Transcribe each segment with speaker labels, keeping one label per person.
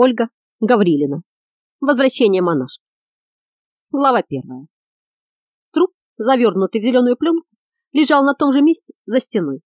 Speaker 1: Ольга Гаврилина. Возвращение монашки. Глава первая. Труп, завернутый в зеленую пленку, лежал на том же месте за стеной.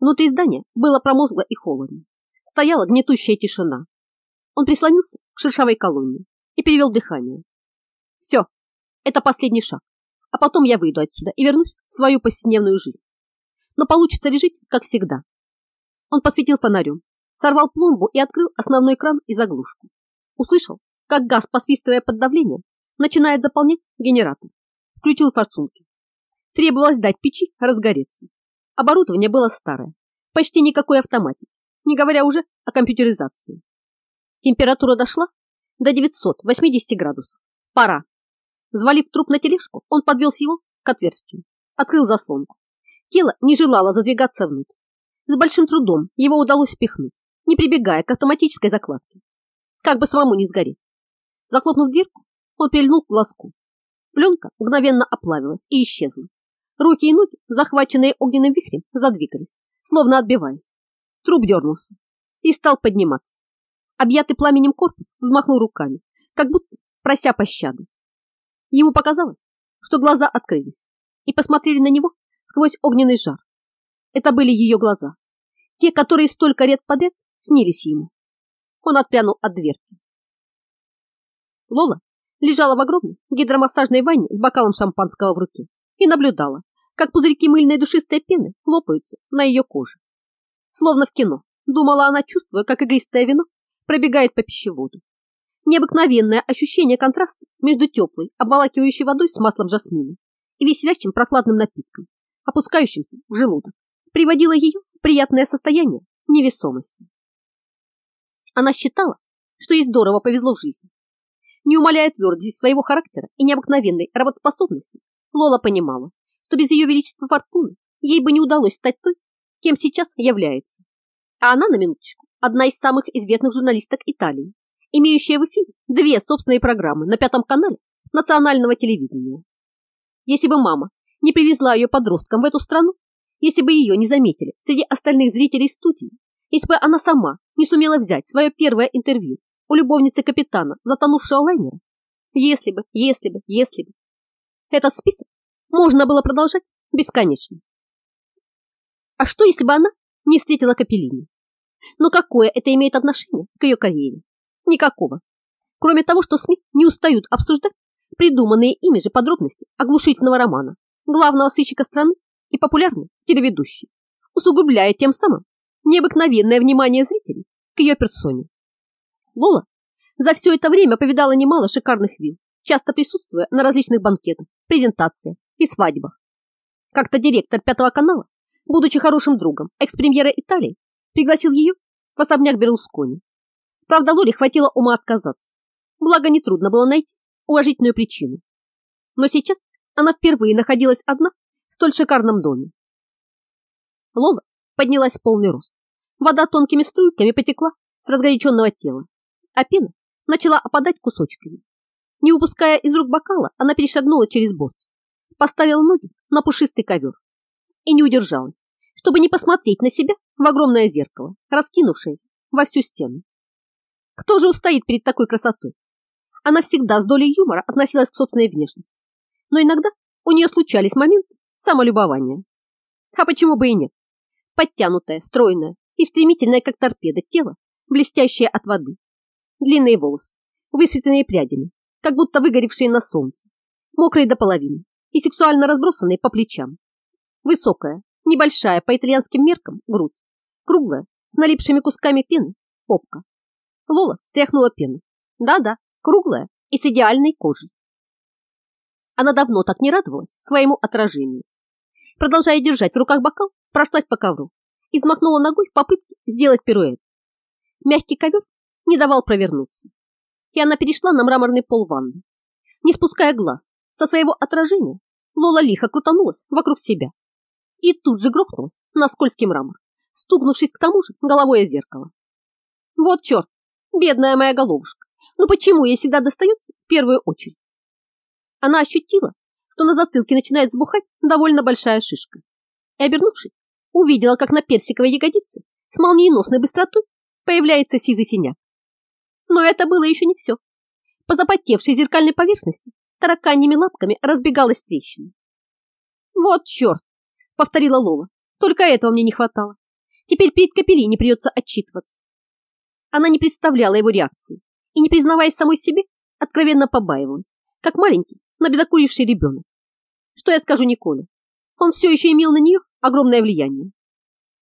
Speaker 1: Внутри здания было промозгло и холодно. Стояла гнетущая тишина. Он прислонился к шершавой колонне и перевел дыхание. Все, это последний шаг. А потом я выйду отсюда и вернусь в свою повседневную жизнь. Но получится ли жить, как всегда? Он посветил фонарем, сорвал пломбу и открыл основной кран и заглушку. Услышал, как газ, посвистывая под давлением, начинает заполнять генератор. Включил форсунки. Требовалось дать печи разгореться. Оборудование было старое, почти никакой автоматики, не говоря уже о компьютеризации. Температура дошла до 980 градусов. Пора. Взвалив труп на тележку, он подвел его к отверстию, открыл заслонку. Тело не желало задвигаться внутрь. С большим трудом его удалось впихнуть, не прибегая к автоматической закладке. Как бы самому не сгореть. Захлопнув дверку, он прильнул к глазку. Пленка мгновенно оплавилась и исчезла. Руки и ноги, захваченные огненным вихрем, задвигались, словно отбиваясь. Труп дернулся и стал подниматься. Объятый пламенем корпус взмахнул руками, как будто прося пощады. Ему показалось, что глаза открылись и посмотрели на него сквозь огненный жар. Это были ее глаза, те, которые столько лет подряд снились ему. Он отпрянул от дверки. Лола лежала в огромной гидромассажной ванне с бокалом шампанского в руке и наблюдала, как пузырьки мыльной душистой пены лопаются на ее коже. Словно в кино, думала она, чувствуя, как игристое вино пробегает по пищеводу. Необыкновенное ощущение контраста между теплой, обволакивающей водой с маслом жасмина и веселящим прохладным напитком, опускающимся в желудок, приводило ее в приятное состояние невесомости. Она считала, что ей здорово повезло в жизни. Не умаляя твердости своего характера и необыкновенной работоспособности, Лола понимала, что без ее величества фортуны ей бы не удалось стать той, кем сейчас является. А она, на минуточку, одна из самых известных журналисток Италии, имеющая в эфире две собственные программы на пятом канале национального телевидения. Если бы мама не привезла ее подросткам в эту страну, если бы ее не заметили среди остальных зрителей студии, если бы она сама не сумела взять свое первое интервью у любовницы капитана затонувшего лайнера, если бы, если бы, если бы. Этот список можно было продолжать бесконечно. А что, если бы она не встретила Капеллини? Но какое это имеет отношение к ее карьере? Никакого. Кроме того, что СМИ не устают обсуждать придуманные ими же подробности оглушительного романа главного сыщика страны и популярной телеведущей, усугубляя тем самым необыкновенное внимание зрителей к ее персоне. Лола за все это время повидала немало шикарных вилл, часто присутствуя на различных банкетах, презентациях и свадьбах. Как-то директор Пятого канала, будучи хорошим другом экс-премьера Италии, пригласил ее в особняк Берлускони. Правда, Лоле хватило ума отказаться, благо нетрудно было найти уважительную причину. Но сейчас она впервые находилась одна в столь шикарном доме. Лола поднялась полный рост. Вода тонкими струйками потекла с разгоряченного тела, а пена начала опадать кусочками. Не упуская из рук бокала, она перешагнула через борт, поставила ноги на пушистый ковер и не удержалась, чтобы не посмотреть на себя в огромное зеркало, раскинувшееся во всю стену. Кто же устоит перед такой красотой? Она всегда с долей юмора относилась к собственной внешности, но иногда у нее случались моменты самолюбования. А почему бы и нет? Подтянутое, стройное и стремительное, как торпеда, тело, блестящее от воды. Длинные волосы, высветленные прядями, как будто выгоревшие на солнце, мокрые до половины и сексуально разбросанные по плечам. Высокая, небольшая по итальянским меркам грудь, круглая, с налипшими кусками пены, попка. Лола стряхнула пену. Да-да, круглая и с идеальной кожей. Она давно так не радовалась своему отражению. Продолжая держать в руках бокал, прошлась по ковру и взмахнула ногой в попытке сделать пируэт. Мягкий ковер не давал провернуться, и она перешла на мраморный пол ванны. Не спуская глаз со своего отражения, Лола лихо крутанулась вокруг себя и тут же грохнулась на скользкий мрамор, стукнувшись к тому же головой о зеркало. Вот черт, бедная моя головушка, ну почему ей всегда достается в первую очередь? Она ощутила, что на затылке начинает сбухать довольно большая шишка, и, обернувшись, увидела, как на персиковой ягодице с молниеносной быстротой появляется сизый синяк. Но это было еще не все. По запотевшей зеркальной поверхности тараканьими лапками разбегалась трещина. «Вот черт!» — повторила Лола. «Только этого мне не хватало. Теперь перед Капеллини придется отчитываться». Она не представляла его реакции и, не признаваясь самой себе, откровенно побаивалась, как маленький, набедокуривший ребенок. Что я скажу Николе? Он все еще имел на нее огромное влияние.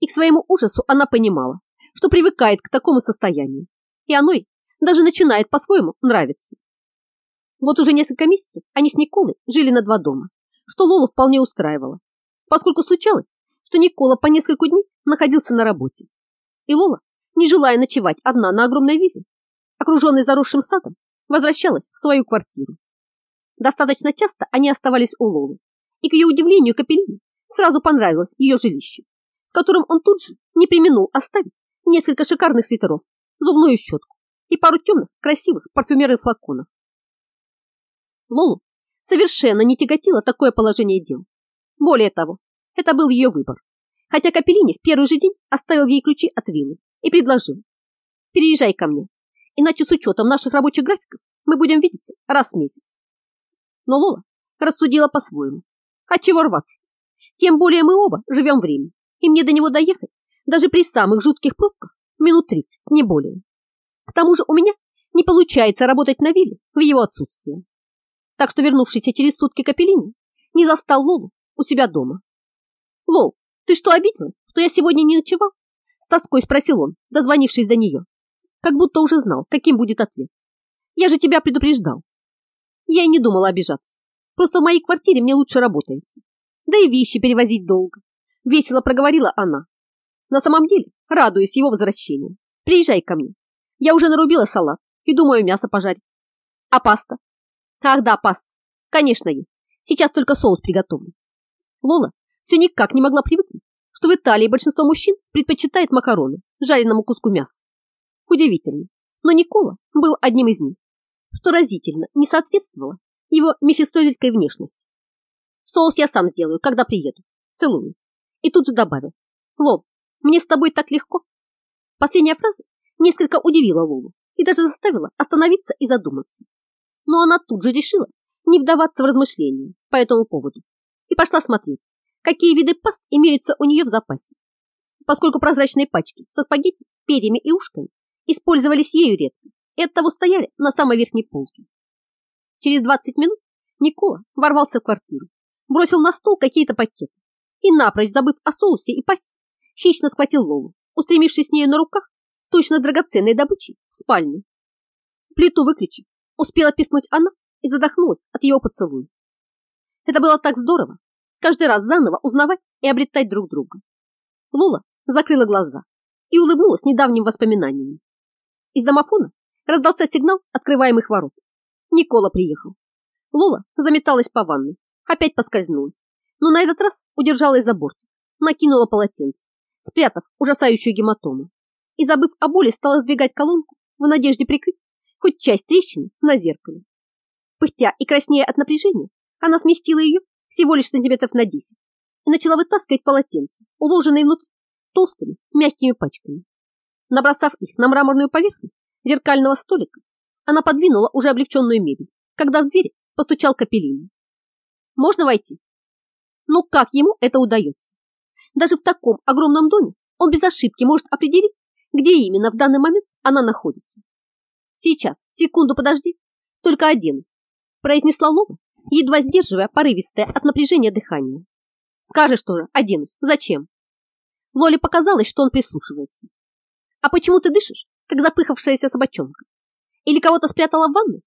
Speaker 1: И к своему ужасу она понимала, что привыкает к такому состоянию, и оно ей даже начинает по-своему нравиться. Вот уже несколько месяцев они с Николой жили на два дома, что Лолу вполне устраивало, поскольку случалось, что Никола по несколько дней находился на работе. И Лола, не желая ночевать одна на огромной вилле, окруженной заросшим садом, возвращалась в свою квартиру. Достаточно часто они оставались у Лолы, и, к ее удивлению, Капеллине сразу понравилось ее жилище, в котором он тут же не применул оставить несколько шикарных свитеров, зубную щетку и пару темных, красивых парфюмерных флаконов. Лолу совершенно не тяготило такое положение дел. Более того, это был ее выбор. Хотя Капеллини в первый же день оставил ей ключи от виллы и предложил. Переезжай ко мне, иначе с учетом наших рабочих графиков мы будем видеться раз в месяц. Но Лола рассудила по-своему. А чего рваться? Тем более мы оба живем в Риме, и мне до него доехать, даже при самых жутких пробках, минут 30, не более. К тому же у меня не получается работать на вилле в его отсутствие. Так что вернувшийся через сутки Капеллини не застал Лолу у себя дома. «Лол, ты что, обиделась, что я сегодня не ночевал?» С тоской спросил он, дозвонившись до нее, как будто уже знал, каким будет ответ. «Я же тебя предупреждал». Я и не думала обижаться. Просто в моей квартире мне лучше работается. Да и вещи перевозить долго. Весело проговорила она. На самом деле, радуюсь его возвращению. Приезжай ко мне. Я уже нарубила салат и думаю мясо пожарить. А паста? Ах да, паста. Конечно, есть. Сейчас только соус приготовлю. Лола все никак не могла привыкнуть, что в Италии большинство мужчин предпочитает макароны жареному куску мяса. Удивительно, но Никола был одним из них, что разительно не соответствовало его мефистофельской внешности. Соус я сам сделаю, когда приеду. Целую. И тут же добавил. Лол, мне с тобой так легко. Последняя фраза несколько удивила Лолу и даже заставила остановиться и задуматься. Но она тут же решила не вдаваться в размышления по этому поводу и пошла смотреть, какие виды паст имеются у нее в запасе. Поскольку прозрачные пачки со спагетти, перьями и ушками использовались ею редко оттого стояли на самой верхней полке. Через 20 минут Никола ворвался в квартиру, бросил на стол какие-то пакеты и, напрочь забыв о соусе и пасте, хищно схватил Лолу, устремившись с нею на руках, точно драгоценной добычей, в спальню. Плиту выключив, успела писнуть она и задохнулась от его поцелуя. Это было так здорово, каждый раз заново узнавать и обретать друг друга. Лола закрыла глаза и улыбнулась недавним воспоминаниям. Из домофона раздался сигнал открываемых ворот. Никола приехал. Лола заметалась по ванной, опять поскользнулась, но на этот раз удержалась за борт, накинула полотенце, спрятав ужасающую гематому, и, забыв о боли, стала сдвигать колонку в надежде прикрыть хоть часть трещины на зеркале. Пыхтя и краснея от напряжения, она сместила ее всего лишь сантиметров на 10 и начала вытаскивать полотенце, уложенные внутрь толстыми мягкими пачками. Набросав их на мраморную поверхность зеркального столика, она подвинула уже облегченную мебель, когда в дверь постучал Капеллини. «Можно войти?» Ну как ему это удается? Даже в таком огромном доме он без ошибки может определить, где именно в данный момент она находится. Сейчас, секунду подожди, только оденусь, произнесла Лова, едва сдерживая порывистое от напряжения дыхание. Скажешь тоже, оденусь, зачем? Лоле показалось, что он прислушивается. А почему ты дышишь, как запыхавшаяся собачонка? Или кого-то спрятала в ванну?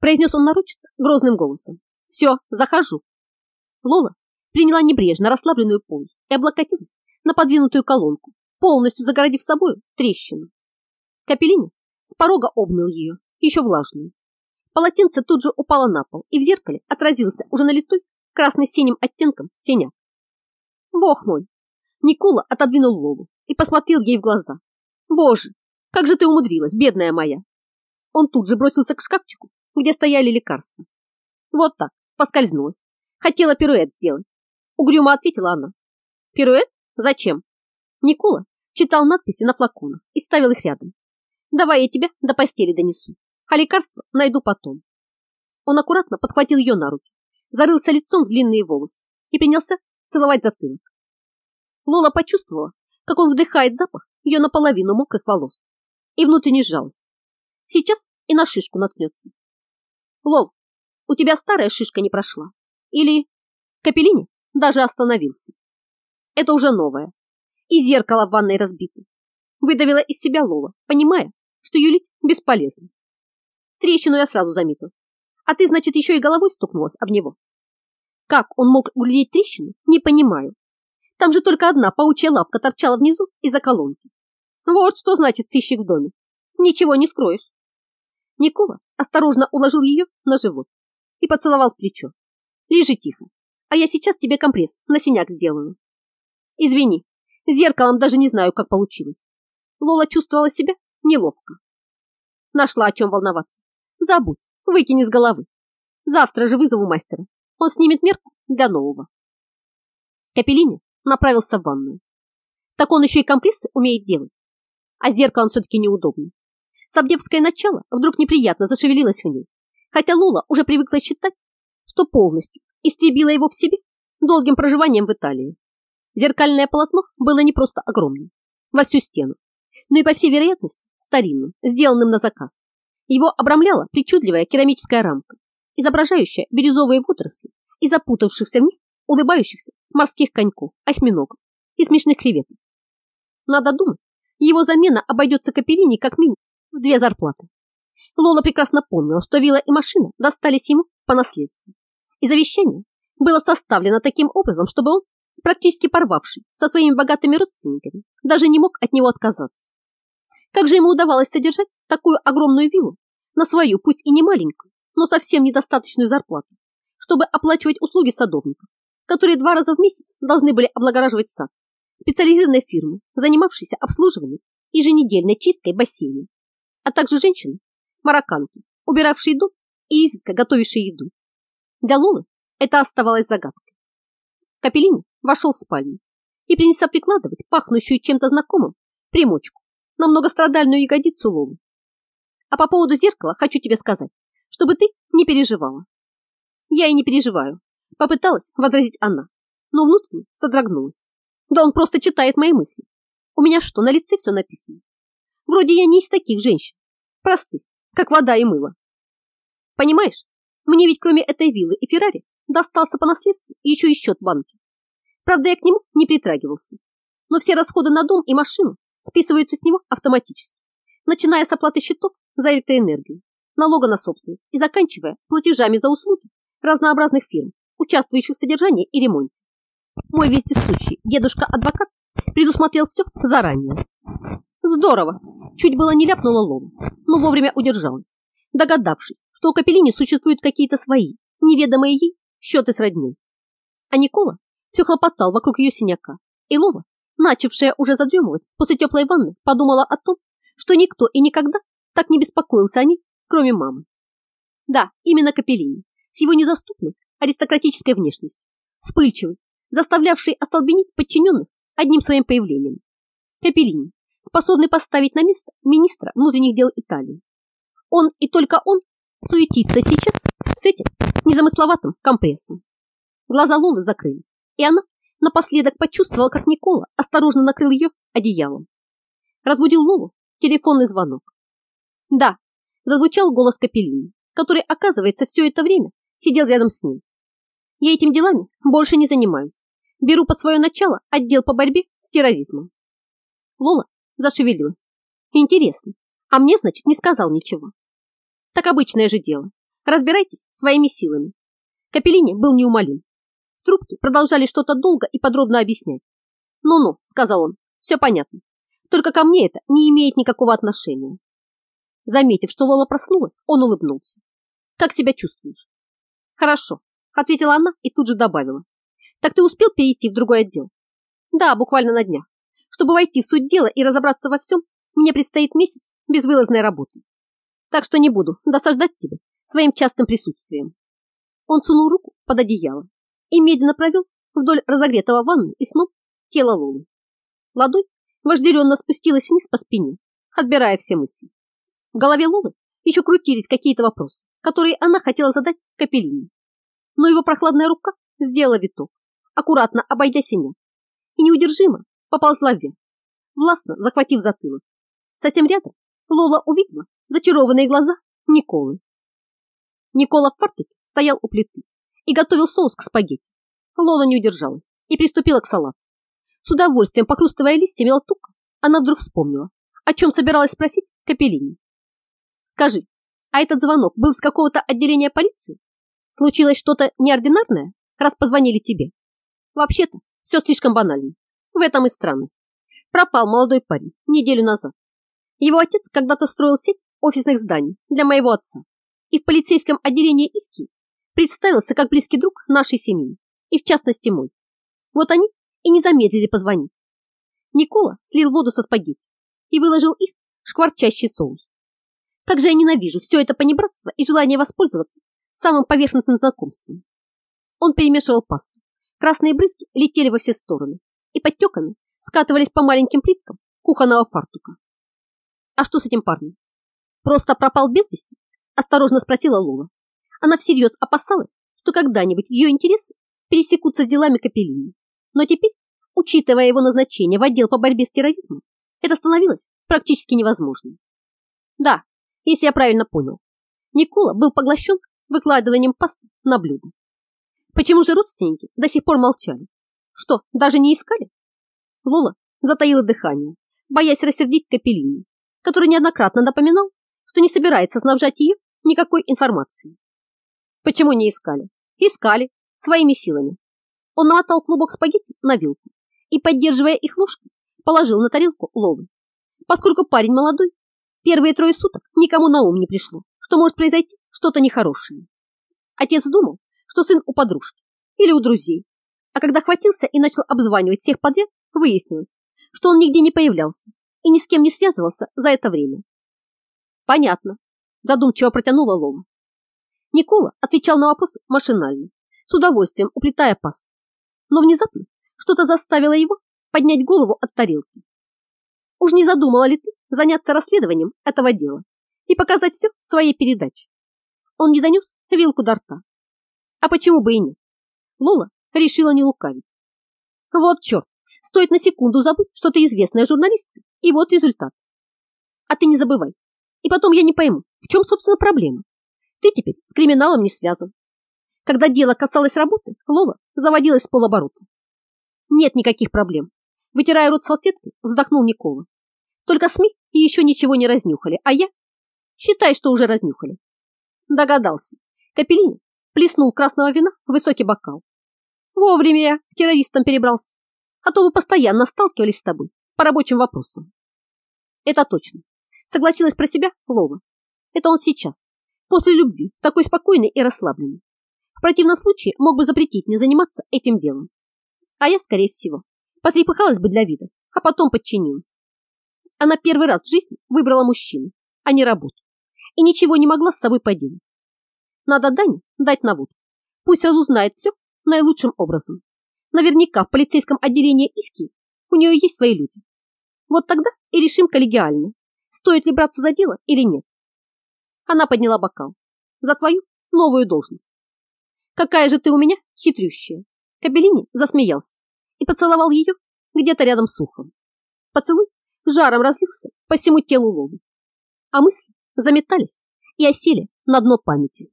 Speaker 1: Произнес он нарочито, грозным голосом. Все, захожу. Лола приняла небрежно расслабленную позу и облокотилась на подвинутую колонку, полностью загородив собой трещину. Капеллини с порога обнял ее, еще влажную. Полотенце тут же упало на пол, и в зеркале отразился уже налитой красно-синим оттенком синяк. Бог мой! Никола отодвинул Лолу и посмотрел ей в глаза. Боже, как же ты умудрилась, бедная моя! Он тут же бросился к шкафчику, где стояли лекарства. Вот так, поскользнулась. Хотела пируэт сделать. Угрюмо ответила она. Пируэт? Зачем? Никола читал надписи на флаконах и ставил их рядом. Давай я тебя до постели донесу, а лекарство найду потом. Он аккуратно подхватил ее на руки, зарылся лицом в длинные волосы и принялся целовать затылок. Лола почувствовала, как он вдыхает запах ее наполовину мокрых волос и внутренне сжалась. Сейчас и на шишку наткнется. Лол, у тебя старая шишка не прошла. Или Капеллини даже остановился. Это уже новое. И зеркало в ванной разбито. Выдавила из себя Лола, понимая, что юлить бесполезно. Трещину я сразу заметил. А ты, значит, еще и головой стукнулась об него. Как он мог углядеть трещину, не понимаю. Там же только одна паучья лапка торчала внизу из-за колонки. Вот что значит сыщик в доме. Ничего не скроешь. Никола осторожно уложил ее на живот и поцеловал в плечо. Лежи тихо, а я сейчас тебе компресс на синяк сделаю. Извини, зеркалом даже не знаю, как получилось. Лола чувствовала себя неловко. Нашла о чем волноваться. Забудь, выкини с головы. Завтра же вызову мастера. Он снимет мерку для нового. Капеллини направился в ванную. Так он еще и компрессы умеет делать. А зеркалом все-таки неудобно. Сабдевское начало вдруг неприятно зашевелилось в ней, хотя Лола уже привыкла считать, что полностью истребила его в себе долгим проживанием в Италии. Зеркальное полотно было не просто огромным, во всю стену, но и, по всей вероятности, старинным, сделанным на заказ. Его обрамляла причудливая керамическая рамка, изображающая бирюзовые водоросли и запутавшихся в них улыбающихся морских коньков, осьминогов и смешных креветок. Надо думать, его замена обойдется Каперини как минимум в две зарплаты. Лола прекрасно помнила, что вилла и машина достались ему по наследству. И завещание было составлено таким образом, чтобы он, практически порвавший со своими богатыми родственниками, даже не мог от него отказаться. Как же ему удавалось содержать такую огромную виллу на свою, пусть и не маленькую, но совсем недостаточную зарплату, чтобы оплачивать услуги садовников, которые два раза в месяц должны были облагораживать сад, специализированной фирмы, занимавшейся обслуживанием и еженедельной чисткой бассейна, а также женщины, марокканки, убиравшие дом и изредка готовившие еду. Для Лолы это оставалось загадкой. Капеллини вошел в спальню и принялся прикладывать пахнущую чем-то знакомым примочку на многострадальную ягодицу Лолы. А по поводу зеркала хочу тебе сказать, чтобы ты не переживала. Я и не переживаю, попыталась возразить она, но внутренне содрогнулась. Да он просто читает мои мысли. У меня что, на лице все написано? Вроде я не из таких женщин. Простых, как вода и мыло. Понимаешь, мне ведь кроме этой виллы и Феррари достался по наследству еще и счет банки. Правда, я к нему не притрагивался. Но все расходы на дом и машину списываются с него автоматически, начиная с оплаты счетов за электроэнергию, налога на собственность и заканчивая платежами за услуги разнообразных фирм, участвующих в содержании и ремонте. Мой вездесущий дедушка-адвокат предусмотрел все заранее. Здорово! Чуть было не ляпнула Лола, но вовремя удержалась, догадавшись, что у Капеллини существуют какие-то свои, неведомые ей, счеты с родней. А Никола все хлопотал вокруг ее синяка, и Лола, начавшая уже задремывать после теплой ванны, подумала о том, что никто и никогда так не беспокоился о ней, кроме мамы. Да, именно Капеллини, с его недоступной аристократической внешностью, вспыльчивый, заставлявший остолбенеть подчиненных одним своим появлением. Капеллини, способный поставить на место министра внутренних дел Италии. Он и только он суетится сейчас с этим незамысловатым компрессом. Глаза Лолы закрылись, и она напоследок почувствовала, как Никола осторожно накрыл ее одеялом. Разбудил Лолу телефонный звонок. Да, зазвучал голос Капеллини, который, оказывается, все это время сидел рядом с ней. Я этим делами больше не занимаюсь. Беру под свое начало отдел по борьбе с терроризмом. Лола зашевелилась. Интересно, а мне, значит, не сказал ничего. Так обычное же дело. Разбирайтесь своими силами. Капеллини был неумолим. В трубке продолжали что-то долго и подробно объяснять. «Ну-ну», — сказал он, — «все понятно. Только ко мне это не имеет никакого отношения». Заметив, что Лола проснулась, он улыбнулся. «Как себя чувствуешь?» «Хорошо», — ответила она и тут же добавила. «Так ты успел перейти в другой отдел?» «Да, буквально на днях. Чтобы войти в суть дела и разобраться во всем, мне предстоит месяц безвылазной работы так что не буду досаждать тебе своим частым присутствием. Он сунул руку под одеяло и медленно провел вдоль разогретого ванны и сном тело Лолы. Ладонь вожделенно спустилась вниз по спине, отбирая все мысли. В голове Лолы еще крутились какие-то вопросы, которые она хотела задать Капеллине. Но его прохладная рука сделала виток, аккуратно обойдя синяк, и неудержимо поползла вверх, властно захватив затылок. Совсем рядом Лола увидела зачарованные глаза Николы. Никола в фартуке стоял у плиты и готовил соус к спагетти. Лола не удержалась и приступила к салату. С удовольствием покрустывая листьями латука, она вдруг вспомнила, о чем собиралась спросить Капеллини. «Скажи, а этот звонок был с какого-то отделения полиции? Случилось что-то неординарное, раз позвонили тебе? Вообще-то, все слишком банально. В этом и странность. Пропал молодой парень неделю назад. Его отец когда-то строил сеть офисных зданий для моего отца и в полицейском отделении Иски представился как близкий друг нашей семьи и в частности мой. Вот они и не замедлили позвонить. Никола слил воду со спагетти и выложил их в шкварчащий соус. Как же я ненавижу все это понебратство и желание воспользоваться самым поверхностным знакомством. Он перемешивал пасту. Красные брызги летели во все стороны и подтеками скатывались по маленьким плиткам кухонного фартука. А что с этим парнем? Просто пропал без вести? Осторожно спросила Лола. Она всерьез опасалась, что когда-нибудь ее интересы пересекутся с делами Капеллини. Но теперь, учитывая его назначение в отдел по борьбе с терроризмом, это становилось практически невозможным. Да, если я правильно понял, Никола был поглощен выкладыванием пасты на блюдо. Почему же родственники до сих пор молчали? Что, даже не искали? Лола затаила дыхание, боясь рассердить Капеллини, который неоднократно напоминал, что не собирается снабжать ее никакой информацией. Почему не искали? Искали своими силами. Он намотал клубок спагетти на вилку и, поддерживая их ложкой, положил на тарелку Лолы. Поскольку парень молодой, первые трое суток никому на ум не пришло, что может произойти что-то нехорошее. Отец думал, что сын у подружки или у друзей, а когда хватился и начал обзванивать всех подряд, выяснилось, что он нигде не появлялся и ни с кем не связывался за это время. Понятно, задумчиво протянула Лола. Никола отвечал на вопросы машинально, с удовольствием уплетая пасту. Но внезапно что-то заставило его поднять голову от тарелки. Уж не задумала ли ты заняться расследованием этого дела и показать все в своей передаче? Он не донес вилку до рта. А почему бы и нет? Лола решила не лукавить. Вот черт, стоит на секунду забыть, что ты известная журналистка, и вот результат. А ты не забывай. И потом я не пойму, в чем, собственно, проблема. Ты теперь с криминалом не связан. Когда дело касалось работы, Лола заводилась с полоборота. Нет никаких проблем. Вытирая рот салфеткой, вздохнул Никола. Только СМИ еще ничего не разнюхали, а я... Считай, что уже разнюхали. Догадался. Капеллини плеснул красного вина в высокий бокал. Вовремя я к террористам перебрался, а то вы постоянно сталкивались с тобой по рабочим вопросам. Это точно. Согласилась про себя Лова. Это он сейчас, после любви, такой спокойный и расслабленный. В противном случае мог бы запретить мне заниматься этим делом. А я, скорее всего, потрепыхалась бы для вида, а потом подчинилась. Она первый раз в жизни выбрала мужчину, а не работу, и ничего не могла с собой поделать. Надо Дане дать навод. Пусть разузнает все наилучшим образом. Наверняка в полицейском отделении Иски у нее есть свои люди. Вот тогда и решим коллегиально, стоит ли браться за дело или нет. Она подняла бокал. За твою новую должность. Какая же ты у меня хитрющая. Кабелини засмеялся и поцеловал ее где-то рядом с ухом. Поцелуй жаром разлился по всему телу Лолы, а мысли заметались и осели на дно памяти.